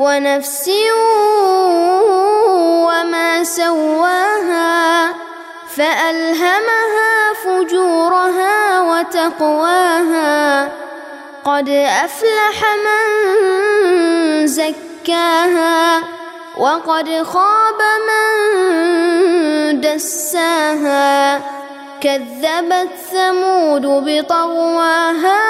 ونفس وما سواها فألهمها فجورها وتقواها قد أفلح من زكاها وقد خاب من دساها كذبت ثمود بطغواها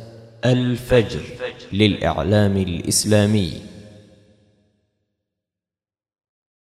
الفجر للإعلام الإسلامي.